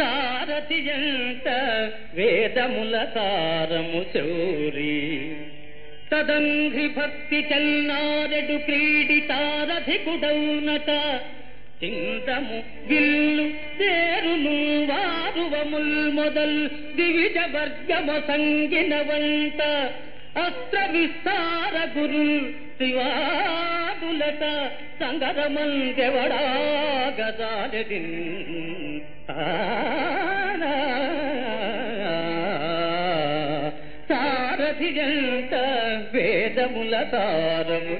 సారథి ఎంత వేదముల సారము చౌరి. తదంఘ్రి భక్తి చల్నారెడు కుడౌనట చింతము విల్లు తేరును వారువముల్ మొదల్ దివిజ వర్గమ సంగిన వంట అస్త్ర విస్తార గురు శివాదులట సంగరమందెవడాగదాలెదిన్ సారథి జంట వేదముల సారము